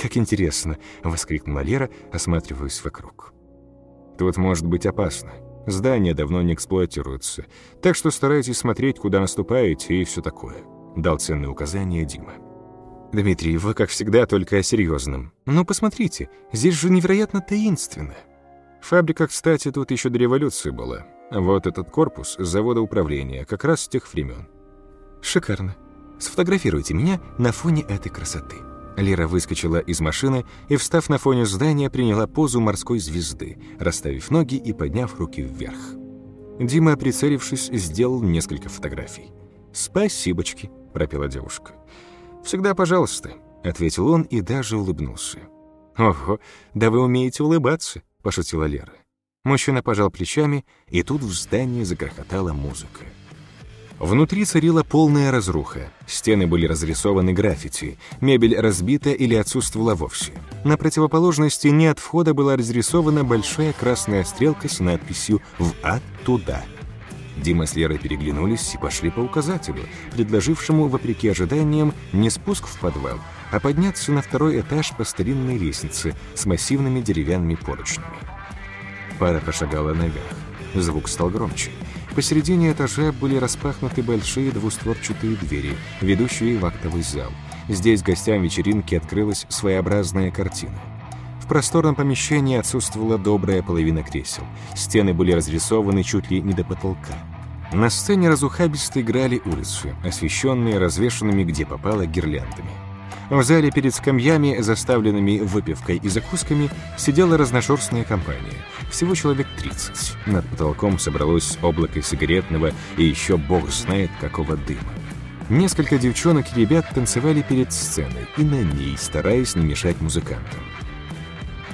«Как интересно!» — воскликнула Лера, осматриваясь вокруг. «Тут может быть опасно. Здания давно не эксплуатируются, так что старайтесь смотреть, куда наступаете и все такое», — дал ценные указания Дима. «Дмитрий, вы, как всегда, только о серьезном. Ну, посмотрите, здесь же невероятно таинственно. Фабрика, кстати, тут еще до революции была. Вот этот корпус завода управления, как раз с тех времен. Шикарно. Сфотографируйте меня на фоне этой красоты». Лера выскочила из машины и, встав на фоне здания, приняла позу морской звезды, расставив ноги и подняв руки вверх. Дима, прицелившись, сделал несколько фотографий. «Спасибочки», — пропела девушка. «Всегда пожалуйста», — ответил он и даже улыбнулся. «Ого, да вы умеете улыбаться», — пошутила Лера. Мужчина пожал плечами, и тут в здании загрохотала музыка. Внутри царила полная разруха. Стены были разрисованы граффити, мебель разбита или отсутствовала вовсе. На противоположной стене от входа была разрисована большая красная стрелка с надписью «В ад туда». Дима с Лерой переглянулись и пошли по указателю, предложившему, вопреки ожиданиям, не спуск в подвал, а подняться на второй этаж по старинной лестнице с массивными деревянными поручнями. Пара пошагала наверх. Звук стал громче. Посередине этажа были распахнуты большие двустворчатые двери, ведущие в актовый зал. Здесь гостям вечеринки открылась своеобразная картина. В просторном помещении отсутствовала добрая половина кресел. Стены были разрисованы чуть ли не до потолка. На сцене разухабисто играли улицы, освещенные развешанными где попало гирляндами. В зале перед скамьями, заставленными выпивкой и закусками, сидела разношерстная компания. Всего человек 30. Над потолком собралось облако сигаретного и еще бог знает какого дыма. Несколько девчонок и ребят танцевали перед сценой и на ней, стараясь не мешать музыкантам.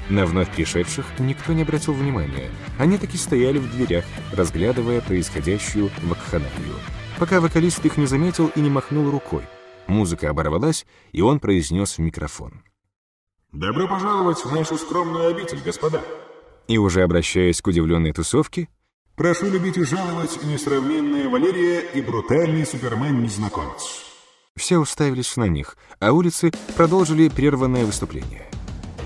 На вновь пришедших никто не обратил внимания. Они таки стояли в дверях, разглядывая происходящую вакханалию, пока вокалист их не заметил и не махнул рукой. Музыка оборвалась, и он произнес в микрофон. «Добро пожаловать в нашу скромную обитель, господа!» И уже обращаясь к удивленной тусовке, «Прошу любить и жаловать несравненная Валерия и брутальный супермен-незнакомец». Все уставились на них, а улицы продолжили прерванное выступление.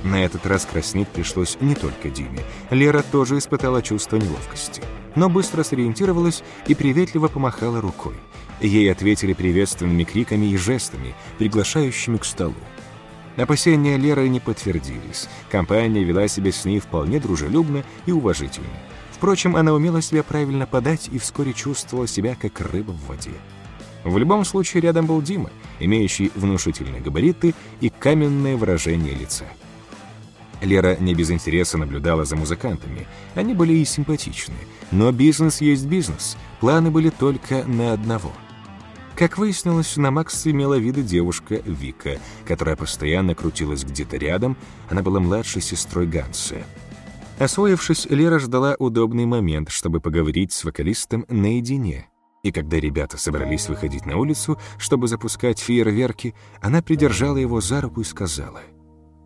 На этот раз краснеть пришлось не только Диме. Лера тоже испытала чувство неловкости, но быстро сориентировалась и приветливо помахала рукой. Ей ответили приветственными криками и жестами, приглашающими к столу. Опасения Леры не подтвердились. Компания вела себя с ней вполне дружелюбно и уважительно. Впрочем, она умела себя правильно подать и вскоре чувствовала себя как рыба в воде. В любом случае, рядом был Дима, имеющий внушительные габариты и каменное выражение лица. Лера не без интереса наблюдала за музыкантами. Они были и симпатичны. Но бизнес есть бизнес. Планы были только на одного — как выяснилось, на Макса имела виды девушка Вика, которая постоянно крутилась где-то рядом, она была младшей сестрой Ганса. Освоившись, Лера ждала удобный момент, чтобы поговорить с вокалистом наедине. И когда ребята собрались выходить на улицу, чтобы запускать фейерверки, она придержала его за руку и сказала,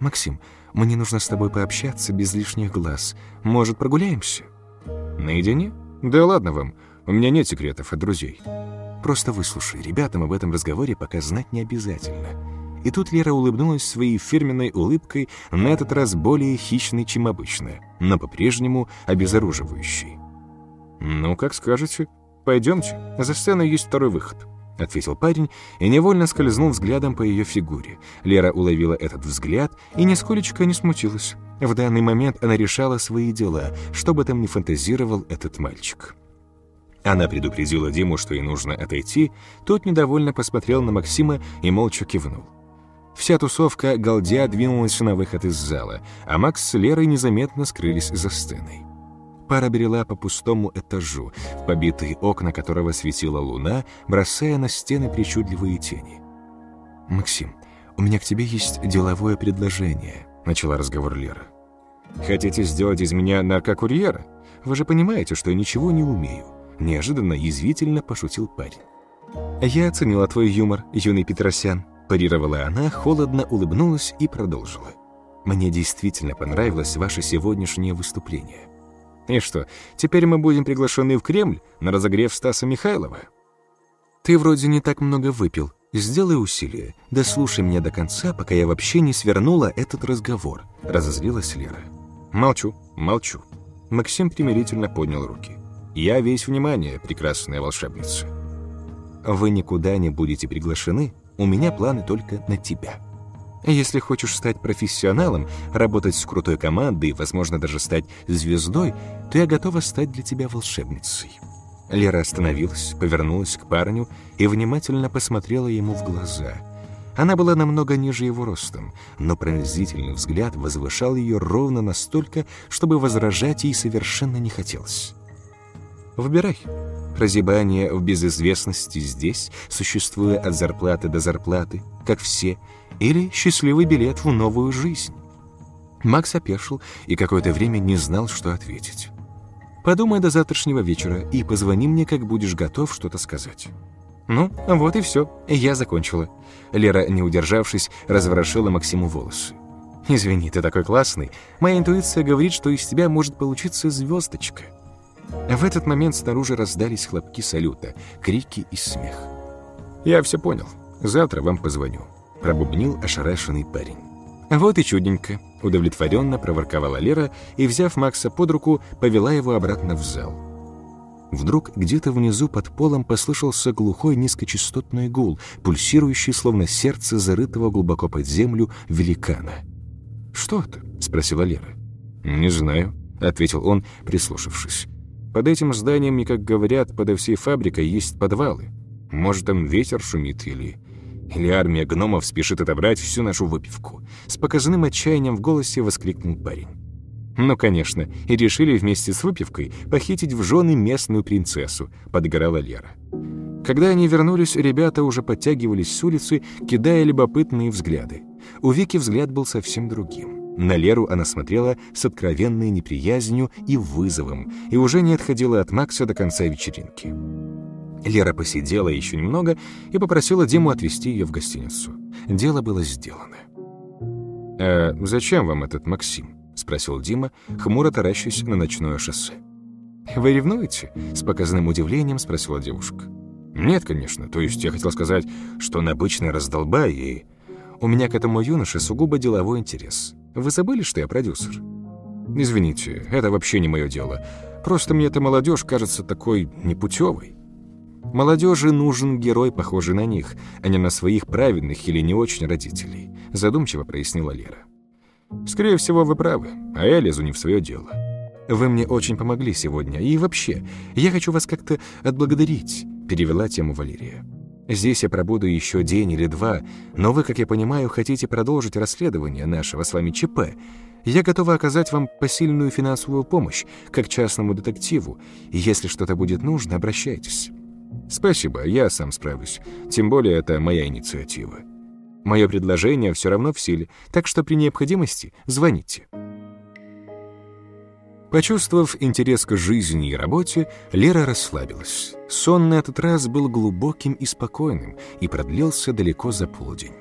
«Максим, мне нужно с тобой пообщаться без лишних глаз. Может, прогуляемся?» «Наедине? Да ладно вам, у меня нет секретов от друзей». Просто выслушай, ребятам об этом разговоре пока знать не обязательно. И тут Лера улыбнулась своей фирменной улыбкой, на этот раз более хищной, чем обычно, но по-прежнему обезоруживающей. «Ну, как скажете. Пойдемте. За сценой есть второй выход», — ответил парень и невольно скользнул взглядом по ее фигуре. Лера уловила этот взгляд и нисколечко не смутилась. В данный момент она решала свои дела, что бы там ни фантазировал этот мальчик. Она предупредила Диму, что ей нужно отойти, тот недовольно посмотрел на Максима и молча кивнул. Вся тусовка галдя двинулась на выход из зала, а Макс с Лерой незаметно скрылись за сценой. Пара брела по пустому этажу, в побитые окна которого светила луна, бросая на стены причудливые тени. «Максим, у меня к тебе есть деловое предложение», — начала разговор Лера. «Хотите сделать из меня наркокурьера? Вы же понимаете, что я ничего не умею. Неожиданно язвительно пошутил парень. «Я оценила твой юмор, юный Петросян», парировала она, холодно улыбнулась и продолжила. «Мне действительно понравилось ваше сегодняшнее выступление». «И что, теперь мы будем приглашены в Кремль на разогрев Стаса Михайлова?» «Ты вроде не так много выпил», «Сделай усилие, дослушай меня до конца, пока я вообще не свернула этот разговор», — разозлилась Лера. «Молчу, молчу». Максим примирительно поднял руки. «Я весь внимание, прекрасная волшебница». «Вы никуда не будете приглашены, у меня планы только на тебя». Если хочешь стать профессионалом, работать с крутой командой возможно, даже стать звездой, то я готова стать для тебя волшебницей». Лера остановилась, повернулась к парню и внимательно посмотрела ему в глаза. Она была намного ниже его ростом, но пронзительный взгляд возвышал ее ровно настолько, чтобы возражать ей совершенно не хотелось. «Выбирай. Прозябание в безызвестности здесь, существуя от зарплаты до зарплаты, как все, или счастливый билет в новую жизнь». Макс опешил и какое-то время не знал, что ответить. Подумай до завтрашнего вечера и позвони мне, как будешь готов что-то сказать». «Ну, вот и все. Я закончила». Лера, не удержавшись, разворошила Максиму волосы. «Извини, ты такой классный. Моя интуиция говорит, что из тебя может получиться звездочка». В этот момент снаружи раздались хлопки салюта, крики и смех. «Я все понял. Завтра вам позвоню», — пробубнил ошарашенный парень. «Вот и чудненько», — удовлетворенно проворковала Лера и, взяв Макса под руку, повела его обратно в зал. Вдруг где-то внизу под полом послышался глухой низкочастотный гул, пульсирующий, словно сердце зарытого глубоко под землю великана. «Что это?» — спросила Лера. «Не знаю», — ответил он, прислушавшись. «Под этим зданием, и, как говорят, подо всей фабрикой есть подвалы. Может, там ветер шумит или или армия гномов спешит отобрать всю нашу выпивку?» С показанным отчаянием в голосе воскликнул парень. «Ну, конечно, и решили вместе с выпивкой похитить в жены местную принцессу», — подгорала Лера. Когда они вернулись, ребята уже подтягивались с улицы, кидая любопытные взгляды. У Вики взгляд был совсем другим. На Леру она смотрела с откровенной неприязнью и вызовом, и уже не отходила от Макса до конца вечеринки. Лера посидела еще немного и попросила Диму отвезти ее в гостиницу. Дело было сделано. «А зачем вам этот Максим?» — спросил Дима, хмуро таращась на ночное шоссе. «Вы ревнуете?» — с показанным удивлением спросила девушка. «Нет, конечно. То есть я хотел сказать, что он обычный раздолбай, и... У меня к этому юноше сугубо деловой интерес. Вы забыли, что я продюсер?» «Извините, это вообще не мое дело. Просто мне эта молодежь кажется такой непутевой». Молодежи нужен герой, похожий на них, а не на своих праведных или не очень родителей, задумчиво прояснила Лера. Скорее всего, вы правы, а я лезу не в свое дело. Вы мне очень помогли сегодня, и вообще, я хочу вас как-то отблагодарить, перевела тему Валерия. Здесь я пробуду еще день или два, но вы, как я понимаю, хотите продолжить расследование нашего с вами ЧП. Я готова оказать вам посильную финансовую помощь, как частному детективу, и если что-то будет нужно, обращайтесь. «Спасибо, я сам справлюсь. Тем более это моя инициатива. Мое предложение все равно в силе, так что при необходимости звоните». Почувствовав интерес к жизни и работе, Лера расслабилась. Сон на этот раз был глубоким и спокойным и продлился далеко за полдень.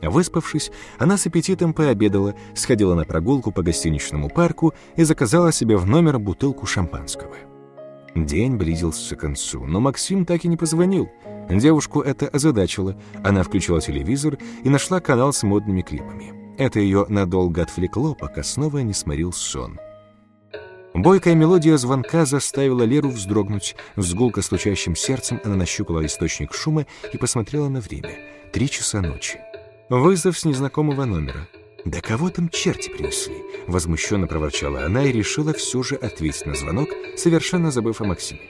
Выспавшись, она с аппетитом пообедала, сходила на прогулку по гостиничному парку и заказала себе в номер бутылку шампанского. День близился к концу, но Максим так и не позвонил. Девушку это озадачило. Она включила телевизор и нашла канал с модными клипами. Это ее надолго отвлекло, пока снова не сморил сон. Бойкая мелодия звонка заставила Леру вздрогнуть. С гулко стучащим сердцем она нащупала источник шума и посмотрела на время. Три часа ночи. Вызов с незнакомого номера. «Да кого там черти принесли?» — возмущенно проворчала она и решила все же ответить на звонок, совершенно забыв о Максиме.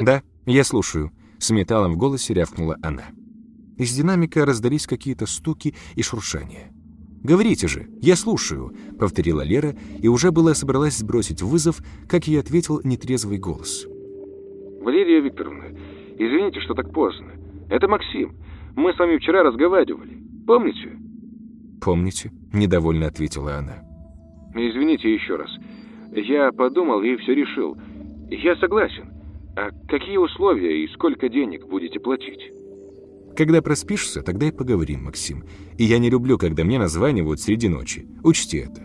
«Да, я слушаю», — с металлом в голосе рявкнула она. Из динамика раздались какие-то стуки и шуршания. «Говорите же, я слушаю», — повторила Лера и уже была собралась сбросить вызов, как ей ответил нетрезвый голос. «Валерия Викторовна, извините, что так поздно. Это Максим. Мы с вами вчера разговаривали. Помните?» «Помните?» — недовольно ответила она. «Извините еще раз. Я подумал и все решил. Я согласен. А какие условия и сколько денег будете платить?» «Когда проспишься, тогда и поговорим, Максим. И я не люблю, когда мне названивают среди ночи. Учти это».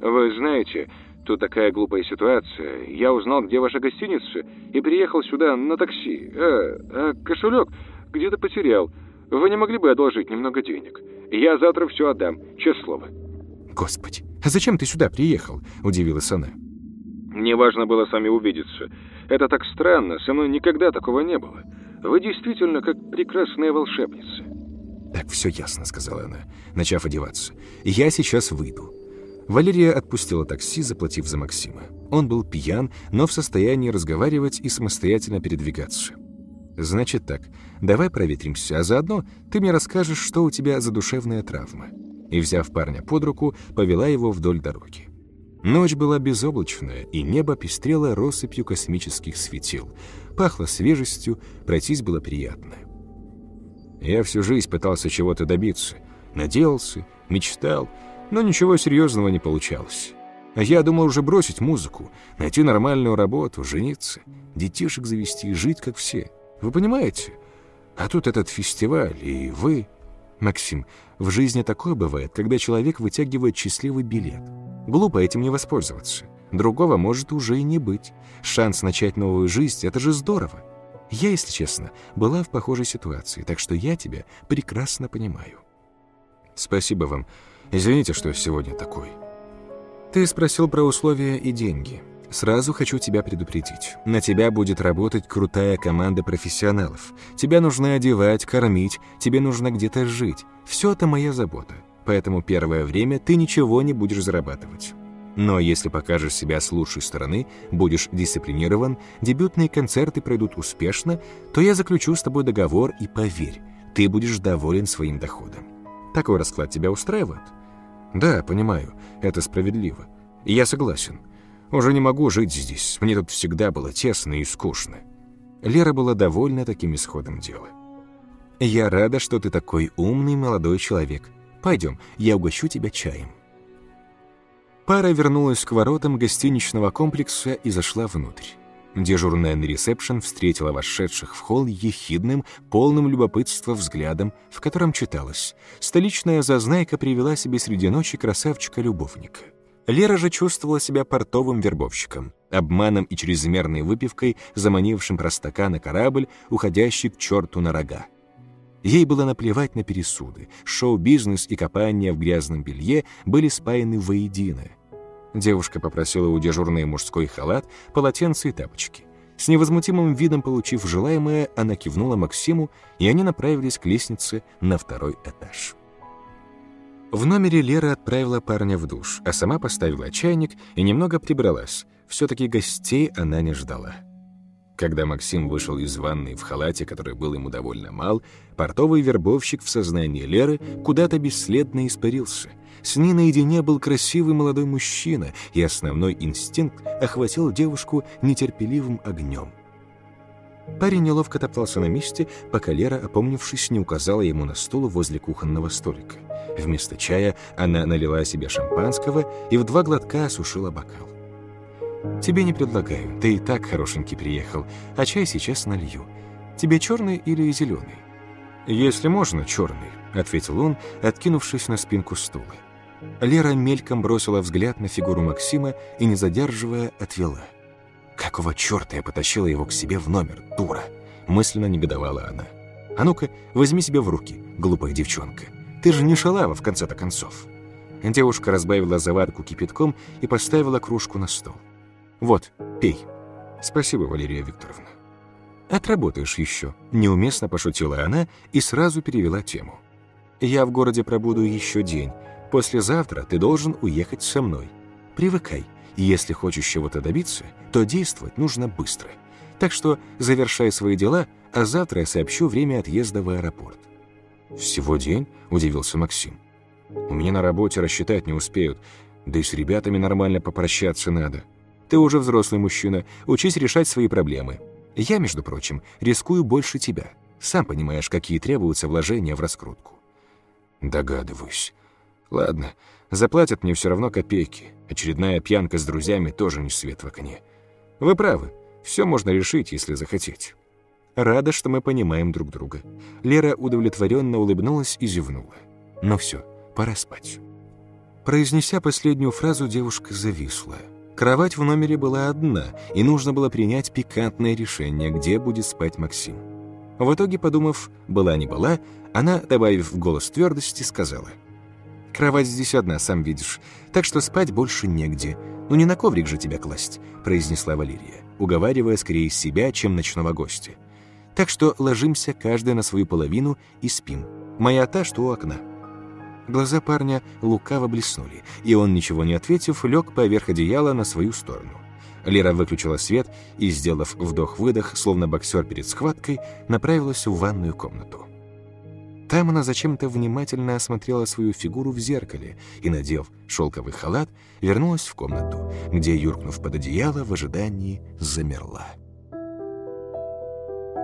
«Вы знаете, тут такая глупая ситуация. Я узнал, где ваша гостиница, и приехал сюда на такси. А, а кошелек где-то потерял. Вы не могли бы одолжить немного денег? Я завтра все отдам, честное слово». «Господи, а зачем ты сюда приехал?» — удивилась она. «Мне важно было с вами увидеться. Это так странно, со мной никогда такого не было. Вы действительно как прекрасная волшебница». «Так, все ясно», — сказала она, начав одеваться. «Я сейчас выйду». Валерия отпустила такси, заплатив за Максима. Он был пьян, но в состоянии разговаривать и самостоятельно передвигаться. «Значит так, давай проветримся, а заодно ты мне расскажешь, что у тебя за душевная травма». И, взяв парня под руку, повела его вдоль дороги. Ночь была безоблачная, и небо пестрело россыпью космических светил. Пахло свежестью, пройтись было приятно. Я всю жизнь пытался чего-то добиться. Надеялся, мечтал, но ничего серьезного не получалось. А я думал уже бросить музыку, найти нормальную работу, жениться, детишек завести, жить как все. Вы понимаете? А тут этот фестиваль, и вы... Максим, в жизни такое бывает, когда человек вытягивает счастливый билет. Глупо этим не воспользоваться. Другого может уже и не быть. Шанс начать новую жизнь — это же здорово. Я, если честно, была в похожей ситуации, так что я тебя прекрасно понимаю. Спасибо вам. Извините, что сегодня такой. Ты спросил про условия и деньги. Сразу хочу тебя предупредить. На тебя будет работать крутая команда профессионалов. Тебя нужно одевать, кормить, тебе нужно где-то жить. Все это моя забота. Поэтому первое время ты ничего не будешь зарабатывать. Но если покажешь себя с лучшей стороны, будешь дисциплинирован, дебютные концерты пройдут успешно, то я заключу с тобой договор и поверь, ты будешь доволен своим доходом. Такой расклад тебя устраивает? Да, понимаю, это справедливо. Я согласен. Уже не могу жить здесь, мне тут всегда было тесно и скучно. Лера была довольна таким исходом дела. «Я рада, что ты такой умный молодой человек. Пойдем, я угощу тебя чаем». Пара вернулась к воротам гостиничного комплекса и зашла внутрь. Дежурная на ресепшн встретила вошедших в холл ехидным, полным любопытства взглядом, в котором читалось «Столичная зазнайка привела себе среди ночи красавчика-любовника». Лера же чувствовала себя портовым вербовщиком, обманом и чрезмерной выпивкой, заманившим простака на корабль, уходящий к черту на рога. Ей было наплевать на пересуды, шоу-бизнес и копание в грязном белье были спаяны воедино. Девушка попросила у дежурной мужской халат, полотенце и тапочки. С невозмутимым видом получив желаемое, она кивнула Максиму, и они направились к лестнице на второй этаж. В номере Лера отправила парня в душ, а сама поставила чайник и немного прибралась. Все-таки гостей она не ждала. Когда Максим вышел из ванной в халате, который был ему довольно мал, портовый вербовщик в сознании Леры куда-то бесследно испарился — с ней наедине был красивый молодой мужчина, и основной инстинкт охватил девушку нетерпеливым огнем. Парень неловко топтался на месте, пока Лера, опомнившись, не указала ему на стул возле кухонного столика. Вместо чая она налила себе шампанского и в два глотка осушила бокал. «Тебе не предлагаю, ты и так хорошенький приехал, а чай сейчас налью. Тебе черный или зеленый?» «Если можно, черный», — ответил он, откинувшись на спинку стула. Лера мельком бросила взгляд на фигуру Максима и, не задерживая, отвела. «Какого черта я потащила его к себе в номер, дура?» Мысленно негодовала она. «А ну-ка, возьми себя в руки, глупая девчонка. Ты же не шалава, в конце-то концов». Девушка разбавила заварку кипятком и поставила кружку на стол. «Вот, пей». «Спасибо, Валерия Викторовна». «Отработаешь еще», — неуместно пошутила она и сразу перевела тему. «Я в городе пробуду еще день, Послезавтра ты должен уехать со мной. Привыкай, и если хочешь чего-то добиться, то действовать нужно быстро. Так что завершай свои дела, а завтра я сообщу время отъезда в аэропорт». «Всего день?» – удивился Максим. «У меня на работе рассчитать не успеют, да и с ребятами нормально попрощаться надо. Ты уже взрослый мужчина, учись решать свои проблемы. Я, между прочим, рискую больше тебя. Сам понимаешь, какие требуются вложения в раскрутку». «Догадываюсь», Ладно, заплатят мне все равно копейки. Очередная пьянка с друзьями тоже не свет в окне. Вы правы, все можно решить, если захотеть. Рада, что мы понимаем друг друга. Лера удовлетворенно улыбнулась и зевнула. Ну все, пора спать. Произнеся последнюю фразу, девушка зависла. Кровать в номере была одна, и нужно было принять пикантное решение, где будет спать Максим. В итоге, подумав, была не была, она, добавив в голос твердости, сказала. «Кровать здесь одна, сам видишь, так что спать больше негде. Ну не на коврик же тебя класть», — произнесла Валерия, уговаривая скорее себя, чем ночного гостя. «Так что ложимся каждая на свою половину и спим. Моя та, что у окна». Глаза парня лукаво блеснули, и он, ничего не ответив, лег поверх одеяла на свою сторону. Лера выключила свет и, сделав вдох-выдох, словно боксер перед схваткой, направилась в ванную комнату. Там она зачем-то внимательно осмотрела свою фигуру в зеркале и, надев шелковый халат, вернулась в комнату, где, юркнув под одеяло, в ожидании замерла.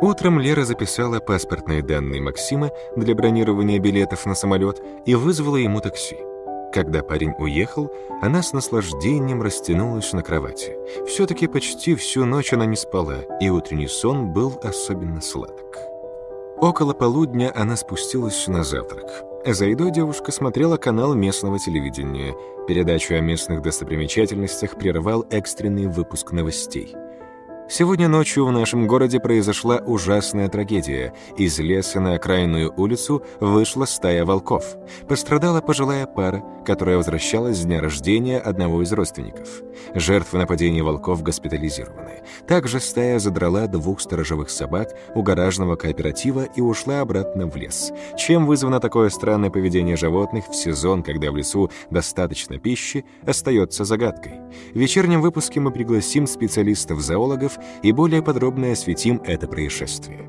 Утром Лера записала паспортные данные Максима для бронирования билетов на самолет и вызвала ему такси. Когда парень уехал, она с наслаждением растянулась на кровати. Все-таки почти всю ночь она не спала, и утренний сон был особенно сладок. Около полудня она спустилась на завтрак. За едой девушка смотрела канал местного телевидения. Передачу о местных достопримечательностях прервал экстренный выпуск новостей. Сегодня ночью в нашем городе произошла ужасная трагедия. Из леса на окраинную улицу вышла стая волков. Пострадала пожилая пара, которая возвращалась с дня рождения одного из родственников. Жертвы нападения волков госпитализированы. Также стая задрала двух сторожевых собак у гаражного кооператива и ушла обратно в лес. Чем вызвано такое странное поведение животных в сезон, когда в лесу достаточно пищи, остается загадкой. В вечернем выпуске мы пригласим специалистов-зоологов и более подробно осветим это происшествие.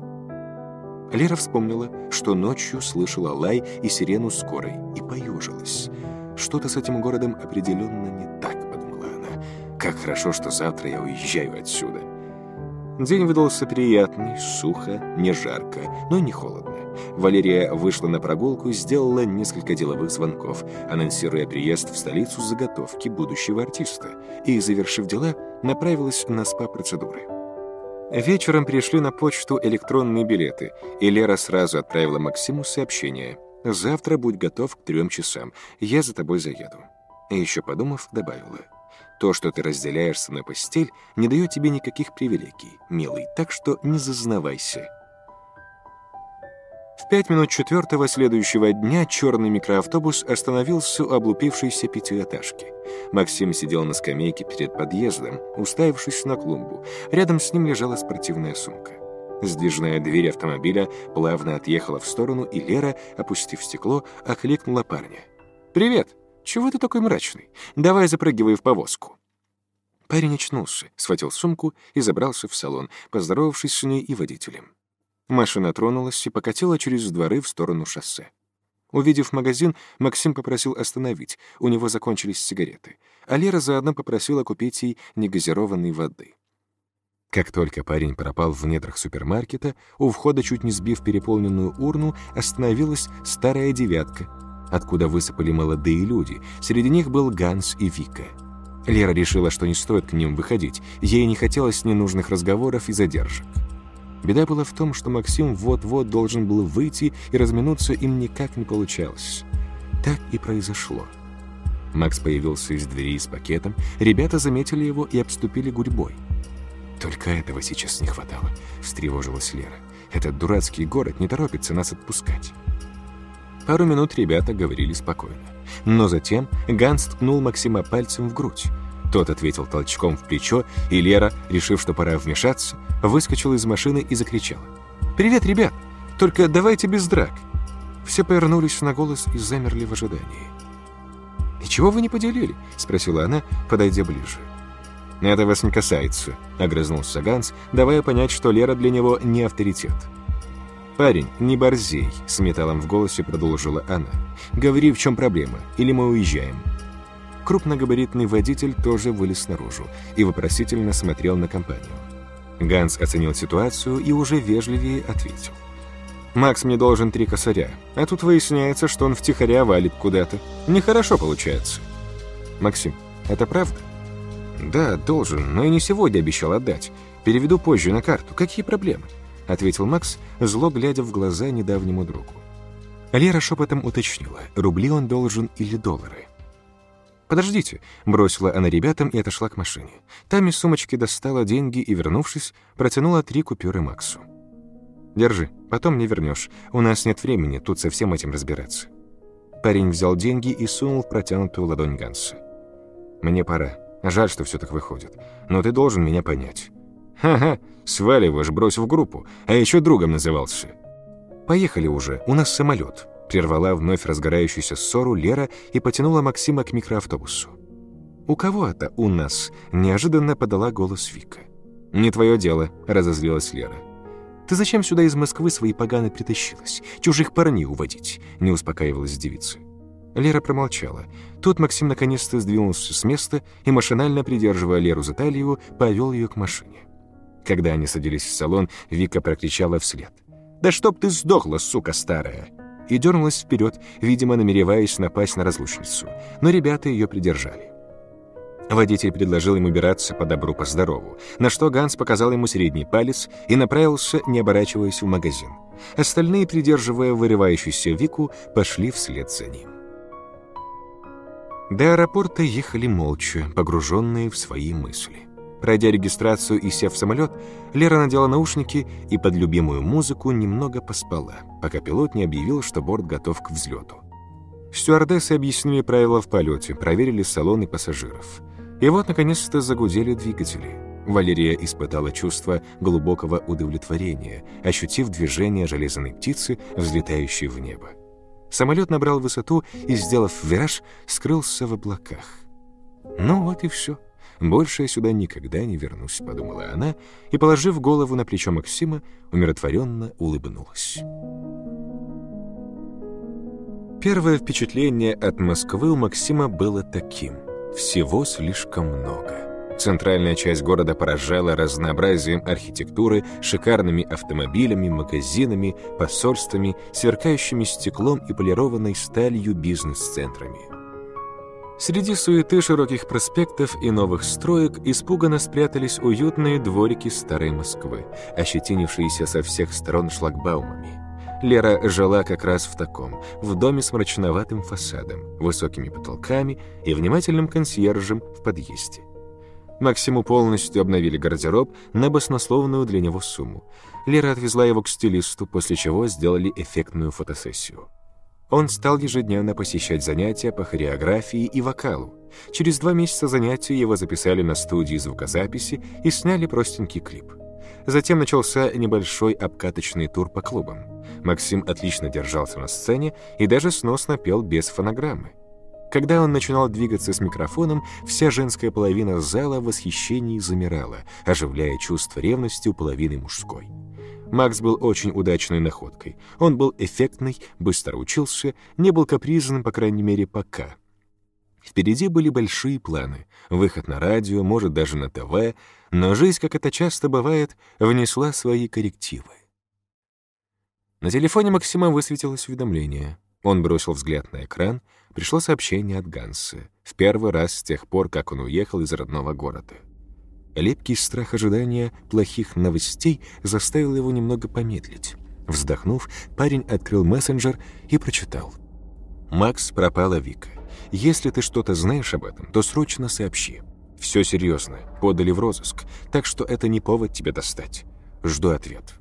Лера вспомнила, что ночью слышала лай и сирену скорой, и поежилась. Что-то с этим городом определенно не так, подумала она. Как хорошо, что завтра я уезжаю отсюда. День выдался приятный, сухо, не жарко, но не холодно. Валерия вышла на прогулку и сделала несколько деловых звонков, анонсируя приезд в столицу заготовки будущего артиста, и, завершив дела, направилась на СПА-процедуры. Вечером пришли на почту электронные билеты, и Лера сразу отправила Максиму сообщение. «Завтра будь готов к трем часам, я за тобой заеду». И еще подумав, добавила. «То, что ты разделяешь со мной постель, не дает тебе никаких привилегий, милый, так что не зазнавайся». В пять минут четвертого следующего дня черный микроавтобус остановился у облупившейся пятиэтажки. Максим сидел на скамейке перед подъездом, уставившись на клумбу. Рядом с ним лежала спортивная сумка. Сдвижная дверь автомобиля плавно отъехала в сторону, и Лера, опустив стекло, окликнула парня. «Привет! Чего ты такой мрачный? Давай запрыгивай в повозку». Парень очнулся, схватил сумку и забрался в салон, поздоровавшись с ней и водителем. Машина тронулась и покатила через дворы в сторону шоссе. Увидев магазин, Максим попросил остановить, у него закончились сигареты, а Лера заодно попросила купить ей негазированной воды. Как только парень пропал в недрах супермаркета, у входа, чуть не сбив переполненную урну, остановилась старая девятка, откуда высыпали молодые люди. Среди них был Ганс и Вика. Лера решила, что не стоит к ним выходить, ей не хотелось ненужных разговоров и задержек. Беда была в том, что Максим вот-вот должен был выйти, и разминуться им никак не получалось. Так и произошло. Макс появился из двери с пакетом, ребята заметили его и обступили гурьбой. «Только этого сейчас не хватало», — встревожилась Лера. «Этот дурацкий город не торопится нас отпускать». Пару минут ребята говорили спокойно. Но затем Ганс ткнул Максима пальцем в грудь. Тот ответил толчком в плечо, и Лера, решив, что пора вмешаться, выскочила из машины и закричала. «Привет, ребят! Только давайте без драк!» Все повернулись на голос и замерли в ожидании. «И чего вы не поделили?» — спросила она, подойдя ближе. «Это вас не касается», — огрызнулся Ганс, давая понять, что Лера для него не авторитет. «Парень, не борзей», — с металлом в голосе продолжила она. «Говори, в чем проблема, или мы уезжаем». Крупногабаритный водитель тоже вылез наружу и вопросительно смотрел на компанию. Ганс оценил ситуацию и уже вежливее ответил. «Макс мне должен три косаря, а тут выясняется, что он втихаря валит куда-то. Нехорошо получается». «Максим, это правда?» «Да, должен, но и не сегодня обещал отдать. Переведу позже на карту. Какие проблемы?» — ответил Макс, зло глядя в глаза недавнему другу. Лера шепотом уточнила, рубли он должен или доллары. «Подождите», — бросила она ребятам и отошла к машине. Там из сумочки достала деньги и, вернувшись, протянула три купюры Максу. Держи, потом мне вернешь. У нас нет времени тут со всем этим разбираться». Парень взял деньги и сунул в протянутую ладонь Ганса. «Мне пора. Жаль, что все так выходит. Но ты должен меня понять». «Ха-ха, сваливаешь, брось в группу, а еще другом назывался». «Поехали уже, у нас самолет», — прервала вновь разгорающуюся ссору Лера и потянула Максима к микроавтобусу. «У кого это у нас?» — неожиданно подала голос Вика. «Не твое дело», — разозлилась Лера. «Ты зачем сюда из Москвы свои поганы притащилась? Чужих парней уводить?» — не успокаивалась девица. Лера промолчала. Тут Максим наконец-то сдвинулся с места и, машинально придерживая Леру за талию, повел ее к машине. Когда они садились в салон, Вика прокричала вслед. «Да чтоб ты сдохла, сука старая!» И дернулась вперед, видимо, намереваясь напасть на разлучницу. Но ребята ее придержали. Водитель предложил ему убираться по добру, по здорову, на что Ганс показал ему средний палец и направился, не оборачиваясь, в магазин. Остальные, придерживая вырывающуюся Вику, пошли вслед за ним. До аэропорта ехали молча, погруженные в свои мысли. Пройдя регистрацию и сев в самолет, Лера надела наушники и под любимую музыку немного поспала, пока пилот не объявил, что борт готов к взлету. Стюардессы объяснили правила в полете, проверили салоны пассажиров. И вот, наконец-то, загудели двигатели. Валерия испытала чувство глубокого удовлетворения, ощутив движение железной птицы, взлетающей в небо. Самолет набрал высоту и, сделав вираж, скрылся в облаках. Ну вот и все. Больше я сюда никогда не вернусь, подумала она, и, положив голову на плечо Максима, умиротворенно улыбнулась. Первое впечатление от Москвы у Максима было таким. Всего слишком много. Центральная часть города поражала разнообразием архитектуры, шикарными автомобилями, магазинами, посольствами, сверкающими стеклом и полированной сталью бизнес-центрами. Среди суеты широких проспектов и новых строек испуганно спрятались уютные дворики старой Москвы, ощетинившиеся со всех сторон шлагбаумами. Лера жила как раз в таком, в доме с мрачноватым фасадом, высокими потолками и внимательным консьержем в подъезде. Максиму полностью обновили гардероб на баснословную для него сумму. Лера отвезла его к стилисту, после чего сделали эффектную фотосессию. Он стал ежедневно посещать занятия по хореографии и вокалу. Через два месяца занятий его записали на студии звукозаписи и сняли простенький клип. Затем начался небольшой обкаточный тур по клубам. Максим отлично держался на сцене и даже сносно пел без фонограммы. Когда он начинал двигаться с микрофоном, вся женская половина зала в восхищении замирала, оживляя чувство ревности у половины мужской. Макс был очень удачной находкой. Он был эффектный, быстро учился, не был капризным, по крайней мере, пока. Впереди были большие планы. Выход на радио, может, даже на ТВ, но жизнь, как это часто бывает, внесла свои коррективы. На телефоне Максима высветилось уведомление. Он бросил взгляд на экран — пришло сообщение от Ганса, в первый раз с тех пор, как он уехал из родного города. Лепкий страх ожидания плохих новостей заставил его немного помедлить. Вздохнув, парень открыл мессенджер и прочитал. «Макс, пропала Вика. Если ты что-то знаешь об этом, то срочно сообщи. Все серьезно, подали в розыск, так что это не повод тебе достать. Жду ответ».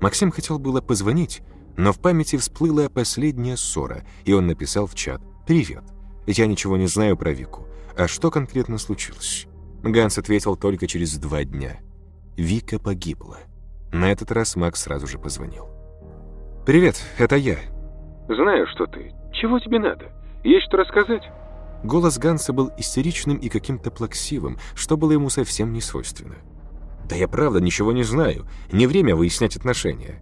Максим хотел было позвонить, но в памяти всплыла последняя ссора, и он написал в чат «Привет, я ничего не знаю про Вику. А что конкретно случилось?» Ганс ответил только через два дня. Вика погибла. На этот раз Макс сразу же позвонил. «Привет, это я». «Знаю, что ты. Чего тебе надо? Есть что рассказать?» Голос Ганса был истеричным и каким-то плаксивым, что было ему совсем не свойственно. «Да я правда ничего не знаю. Не время выяснять отношения».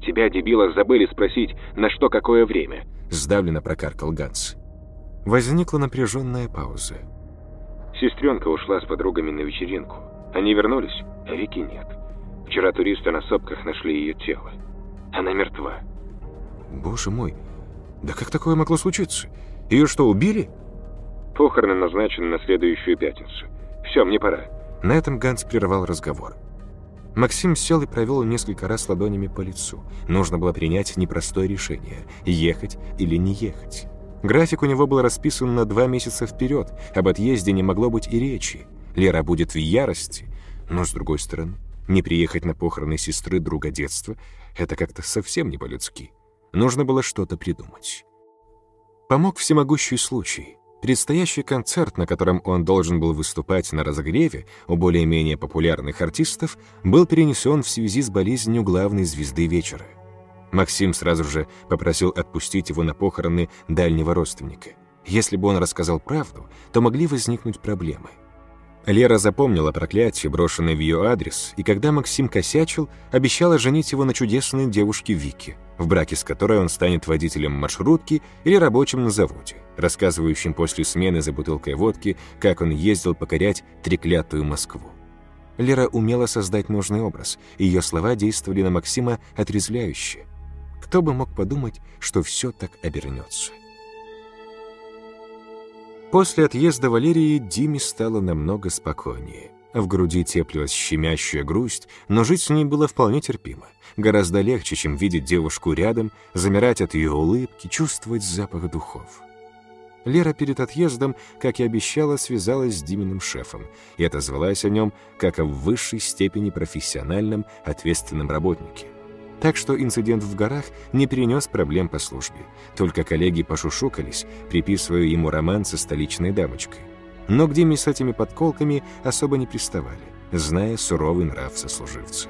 Тебя, дебила, забыли спросить, на что какое время?» Сдавленно прокаркал Ганс. Возникла напряженная пауза. Сестренка ушла с подругами на вечеринку. Они вернулись, а Вики нет. Вчера туристы на сопках нашли ее тело. Она мертва. Боже мой, да как такое могло случиться? Ее что, убили? Похороны назначены на следующую пятницу. Все, мне пора. На этом Ганс прервал разговор. Максим сел и провел несколько раз ладонями по лицу. Нужно было принять непростое решение – ехать или не ехать. График у него был расписан на два месяца вперед, об отъезде не могло быть и речи. Лера будет в ярости, но, с другой стороны, Не приехать на похороны сестры друга детства — это как-то совсем не по-людски. Нужно было что-то придумать. Помог всемогущий случай. Предстоящий концерт, на котором он должен был выступать на разогреве у более-менее популярных артистов, был перенесен в связи с болезнью главной звезды вечера. Максим сразу же попросил отпустить его на похороны дальнего родственника. Если бы он рассказал правду, то могли возникнуть проблемы. Лера запомнила проклятие, брошенное в ее адрес, и когда Максим косячил, обещала женить его на чудесной девушке Вике, в браке с которой он станет водителем маршрутки или рабочим на заводе, рассказывающим после смены за бутылкой водки, как он ездил покорять треклятую Москву. Лера умела создать нужный образ, и ее слова действовали на Максима отрезвляюще. Кто бы мог подумать, что все так обернется. После отъезда Валерии Диме стало намного спокойнее. В груди теплилась щемящая грусть, но жить с ней было вполне терпимо. Гораздо легче, чем видеть девушку рядом, замирать от ее улыбки, чувствовать запах духов. Лера перед отъездом, как и обещала, связалась с Диминым шефом и отозвалась о нем как о высшей степени профессиональном, ответственном работнике. Так что инцидент в горах не перенес проблем по службе. Только коллеги пошушукались, приписывая ему роман со столичной дамочкой. Но к Диме с этими подколками особо не приставали, зная суровый нрав сослуживца.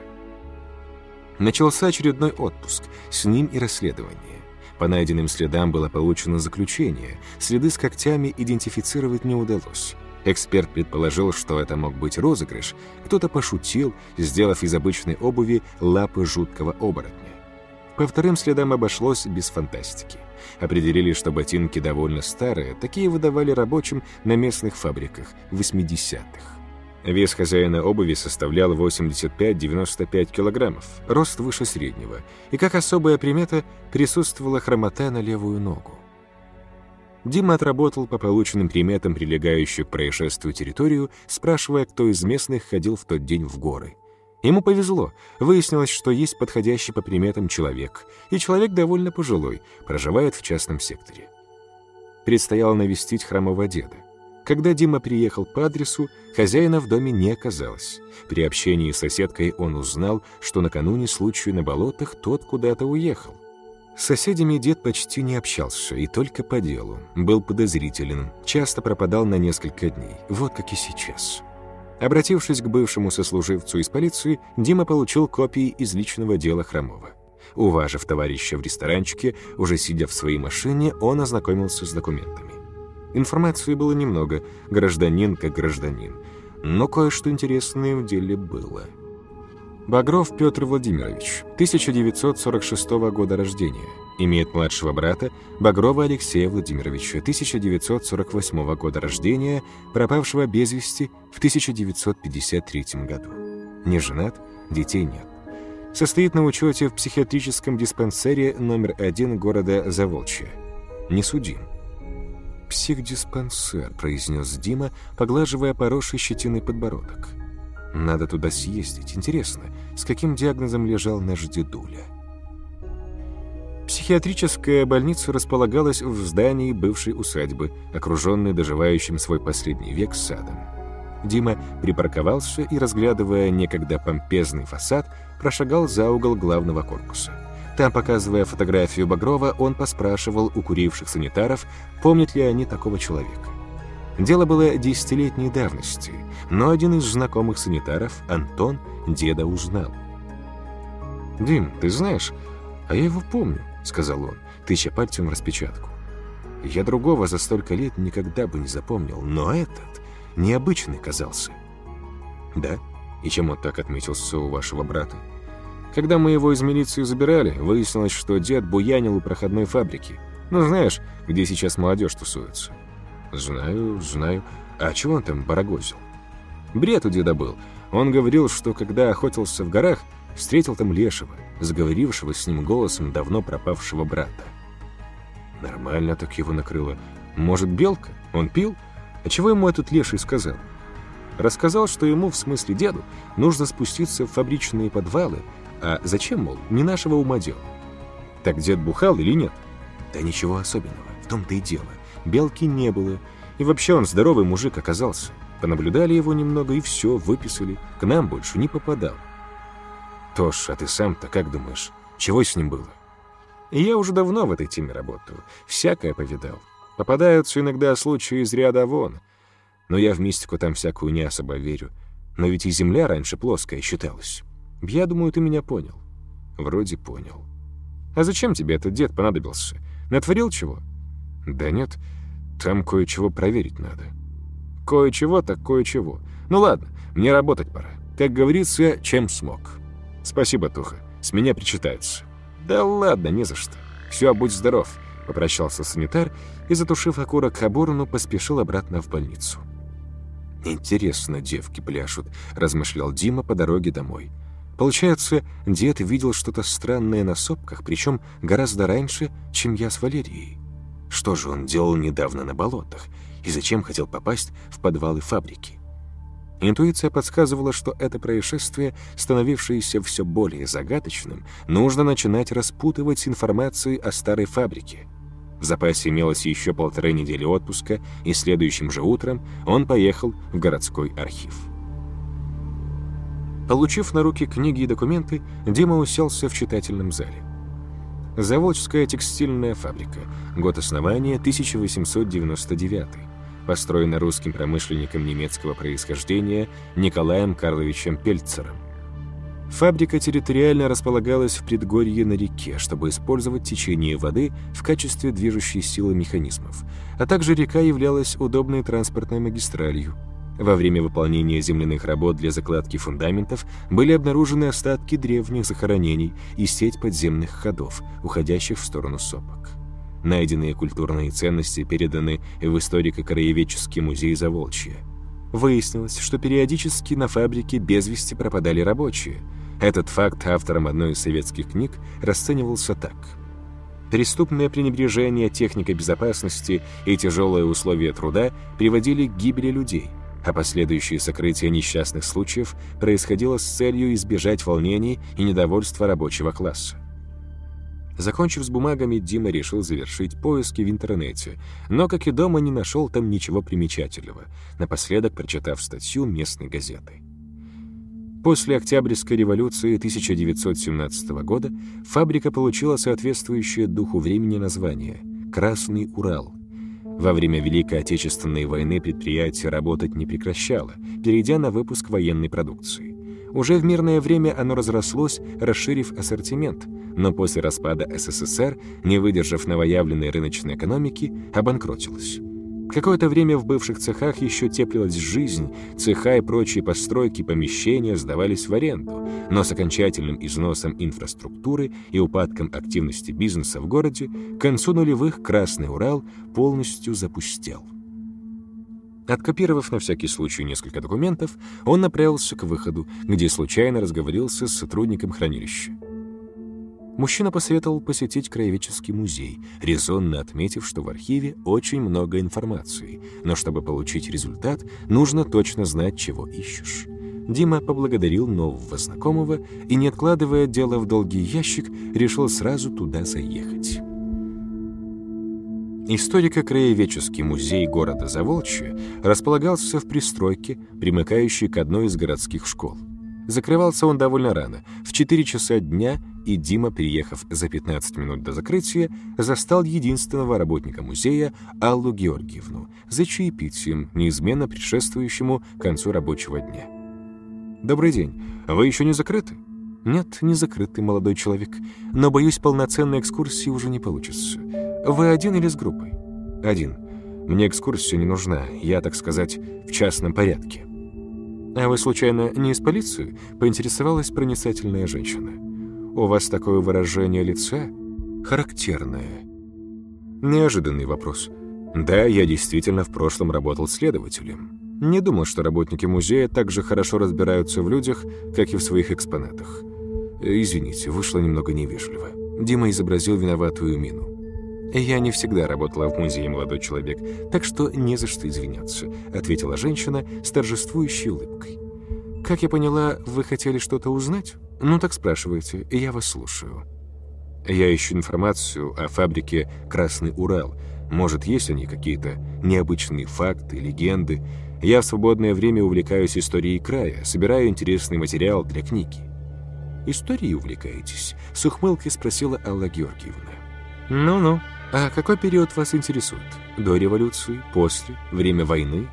Начался очередной отпуск, с ним и расследование. По найденным следам было получено заключение, следы с когтями идентифицировать не удалось. Эксперт предположил, что это мог быть розыгрыш. Кто-то пошутил, сделав из обычной обуви лапы жуткого оборотня. По вторым следам обошлось без фантастики. Определили, что ботинки довольно старые, такие выдавали рабочим на местных фабриках в 80-х. Вес хозяина обуви составлял 85-95 килограммов, рост выше среднего, и как особая примета присутствовала хромота на левую ногу. Дима отработал по полученным приметам прилегающую к происшествию территорию, спрашивая, кто из местных ходил в тот день в горы. Ему повезло. Выяснилось, что есть подходящий по приметам человек, и человек довольно пожилой, проживает в частном секторе. Предстояло навестить хромого деда. Когда Дима приехал по адресу, хозяина в доме не оказалось. При общении с соседкой он узнал, что накануне случая на болотах тот куда-то уехал. С соседями дед почти не общался, и только по делу. Был подозрителен, часто пропадал на несколько дней, вот как и сейчас. Обратившись к бывшему сослуживцу из полиции, Дима получил копии из личного дела Хромова. Уважив товарища в ресторанчике, уже сидя в своей машине, он ознакомился с документами. Информации было немного, гражданин как гражданин, но кое-что интересное в деле было – Багров Петр Владимирович, 1946 года рождения. Имеет младшего брата Багрова Алексея Владимировича, 1948 года рождения, пропавшего без вести в 1953 году. Не женат, детей нет. Состоит на учете в психиатрическом диспансере номер один города Заволчье. Не судим. «Психдиспансер», — произнес Дима, поглаживая поросший щетиной подбородок. Надо туда съездить. Интересно, с каким диагнозом лежал наш дедуля? Психиатрическая больница располагалась в здании бывшей усадьбы, окруженной доживающим свой последний век садом. Дима припарковался и, разглядывая некогда помпезный фасад, прошагал за угол главного корпуса. Там, показывая фотографию Багрова, он поспрашивал у куривших санитаров, помнят ли они такого человека. Дело было десятилетней давности, но один из знакомых санитаров, Антон, деда узнал. «Дим, ты знаешь, а я его помню», — сказал он, тыча пальцем в распечатку. «Я другого за столько лет никогда бы не запомнил, но этот необычный казался». «Да? И чем он так отметился у вашего брата?» Когда мы его из милиции забирали, выяснилось, что дед буянил у проходной фабрики. Ну, знаешь, где сейчас молодежь тусуется. «Знаю, знаю. А чего он там барагозил?» Бред у деда был. Он говорил, что когда охотился в горах, встретил там лешего, заговорившего с ним голосом давно пропавшего брата. Нормально так его накрыло. Может, белка? Он пил? А чего ему этот леший сказал? Рассказал, что ему, в смысле деду, нужно спуститься в фабричные подвалы, а зачем, мол, не нашего ума дело. Так дед бухал или нет? Да ничего особенного, в том-то и дело. Белки не было. И вообще он здоровый мужик оказался. Понаблюдали его немного и все, выписали. К нам больше не попадал. Тош, а ты сам-то как думаешь, чего с ним было? Я уже давно в этой теме работаю, всякое повидал. Попадаются иногда случаи из ряда вон. Но я в мистику там всякую не особо верю. Но ведь и Земля раньше плоская считалась. Я думаю, ты меня понял. Вроде понял. А зачем тебе этот дед понадобился? Натворил чего? Да нет, там кое-чего проверить надо. Кое-чего так кое-чего. Ну ладно, мне работать пора. Как говорится, чем смог. Спасибо, Туха. С меня причитается. Да ладно, не за что. Все, будь здоров. Попрощался санитар и, затушив окурок к оборону, поспешил обратно в больницу. «Интересно, девки пляшут», — размышлял Дима по дороге домой. Получается, дед видел что-то странное на сопках, причем гораздо раньше, чем я с Валерией. Что же он делал недавно на болотах? И зачем хотел попасть в подвалы фабрики? Интуиция подсказывала, что это происшествие, становившееся все более загадочным, нужно начинать распутывать с информацией о старой фабрике. В запасе имелось еще полторы недели отпуска, и следующим же утром он поехал в городской архив. Получив на руки книги и документы, Дима уселся в читательном зале. Заводская текстильная фабрика. Год основания 1899. Построена русским промышленником немецкого происхождения Николаем Карловичем Пельцером. Фабрика территориально располагалась в предгорье на реке, чтобы использовать течение воды в качестве движущей силы механизмов, а также река являлась удобной транспортной магистралью. Во время выполнения земляных работ для закладки фундаментов были обнаружены остатки древних захоронений и сеть подземных ходов, уходящих в сторону сопок. Найденные культурные ценности переданы в историко-краеведческий музей Заволчья. Выяснилось, что периодически на фабрике без вести пропадали рабочие – этот факт автором одной из советских книг расценивался так. Преступное пренебрежение техникой безопасности и тяжелые условия труда приводили к гибели людей, а последующее сокрытие несчастных случаев происходило с целью избежать волнений и недовольства рабочего класса. Закончив с бумагами, Дима решил завершить поиски в интернете, но, как и дома, не нашел там ничего примечательного, напоследок прочитав статью местной газеты. После Октябрьской революции 1917 года фабрика получила соответствующее духу времени название «Красный Урал». Во время Великой Отечественной войны предприятие работать не прекращало, перейдя на выпуск военной продукции. Уже в мирное время оно разрослось, расширив ассортимент, но после распада СССР, не выдержав новоявленной рыночной экономики, обанкротилось. Какое-то время в бывших цехах еще теплилась жизнь, цеха и прочие постройки помещения сдавались в аренду, но с окончательным износом инфраструктуры и упадком активности бизнеса в городе к концу нулевых Красный Урал полностью запустел. Откопировав на всякий случай несколько документов, он направился к выходу, где случайно разговорился с сотрудником хранилища. Мужчина посоветовал посетить краеведческий музей, резонно отметив, что в архиве очень много информации, но чтобы получить результат, нужно точно знать, чего ищешь. Дима поблагодарил нового знакомого и, не откладывая дело в долгий ящик, решил сразу туда заехать. Историко-краеведческий музей города Заволчье располагался в пристройке, примыкающей к одной из городских школ. Закрывался он довольно рано, в 4 часа дня и Дима, приехав за 15 минут до закрытия, застал единственного работника музея Аллу Георгиевну за чаепитием, неизменно предшествующему концу рабочего дня. «Добрый день. Вы еще не закрыты?» «Нет, не закрытый молодой человек. Но, боюсь, полноценной экскурсии уже не получится. Вы один или с группой?» «Один. Мне экскурсия не нужна. Я, так сказать, в частном порядке». «А вы, случайно, не из полиции?» — поинтересовалась проницательная женщина. У вас такое выражение лица характерное. Неожиданный вопрос. Да, я действительно в прошлом работал следователем. Не думал, что работники музея так же хорошо разбираются в людях, как и в своих экспонатах. Извините, вышло немного невежливо. Дима изобразил виноватую мину. «Я не всегда работала в музее, молодой человек, так что не за что извиняться», ответила женщина с торжествующей улыбкой. «Как я поняла, вы хотели что-то узнать?» «Ну так спрашивайте, я вас слушаю». «Я ищу информацию о фабрике «Красный Урал». Может, есть они какие-то необычные факты, легенды. Я в свободное время увлекаюсь историей края, собираю интересный материал для книги». историей увлекаетесь?» — с ухмылкой спросила Алла Георгиевна. «Ну-ну, а какой период вас интересует? До революции? После? Время войны?»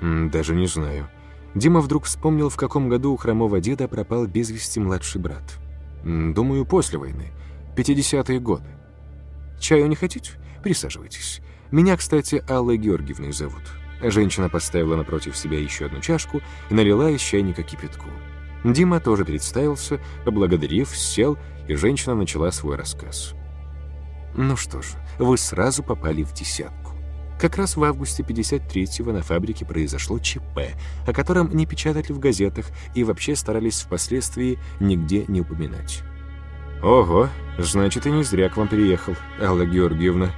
«Даже не знаю». Дима вдруг вспомнил, в каком году у хромого деда пропал без вести младший брат. «Думаю, после войны. 50-е годы. Чаю не хотите? Присаживайтесь. Меня, кстати, Аллой Георгиевной зовут». Женщина поставила напротив себя еще одну чашку и налила из чайника кипятку. Дима тоже представился, поблагодарив, сел, и женщина начала свой рассказ. «Ну что ж, вы сразу попали в десятку. Как раз в августе 53-го на фабрике произошло ЧП, о котором не печатали в газетах и вообще старались впоследствии нигде не упоминать. «Ого, значит, и не зря к вам приехал, Алла Георгиевна»,